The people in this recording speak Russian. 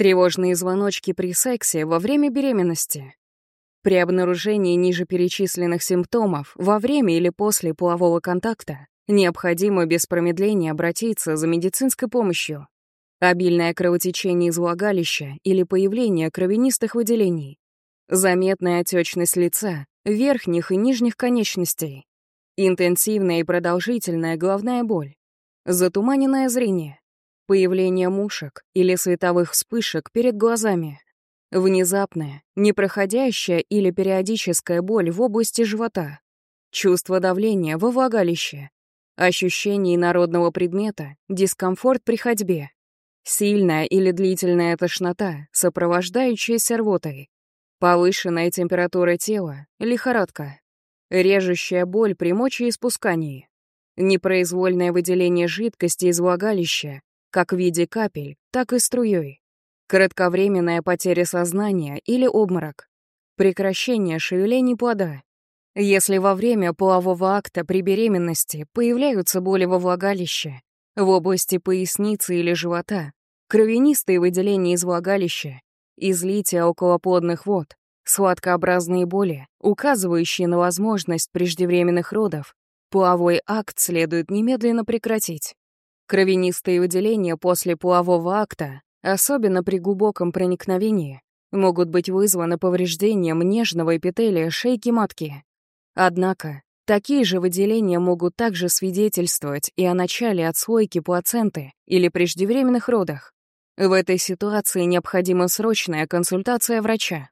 Тревожные звоночки при сексе во время беременности. При обнаружении ниже перечисленных симптомов во время или после полового контакта необходимо без промедления обратиться за медицинской помощью. Обильное кровотечение из влагалища или появление кровянистых выделений. Заметная отечность лица, верхних и нижних конечностей. Интенсивная и продолжительная головная боль. Затуманенное зрение. Появление мушек или световых вспышек перед глазами. Внезапная, непроходящая или периодическая боль в области живота. Чувство давления во влагалище. Ощущение инородного предмета, дискомфорт при ходьбе. Сильная или длительная тошнота, сопровождающаяся рвотой. Повышенная температура тела, лихорадка. Режущая боль при мочеиспускании. Непроизвольное выделение жидкости из влагалища, как в виде капель, так и струей. Кратковременная потеря сознания или обморок. Прекращение шевелений плода. Если во время полового акта при беременности появляются боли во влагалище, в области поясницы или живота, кровянистые выделения из влагалища, излитие околоплодных вод, сладкообразные боли, указывающие на возможность преждевременных родов, половой акт следует немедленно прекратить. Кровянистые выделения после полового акта, особенно при глубоком проникновении, могут быть вызваны повреждением нежного эпителия шейки матки. Однако, Такие же выделения могут также свидетельствовать и о начале отслойки плаценты или преждевременных родах. В этой ситуации необходима срочная консультация врача.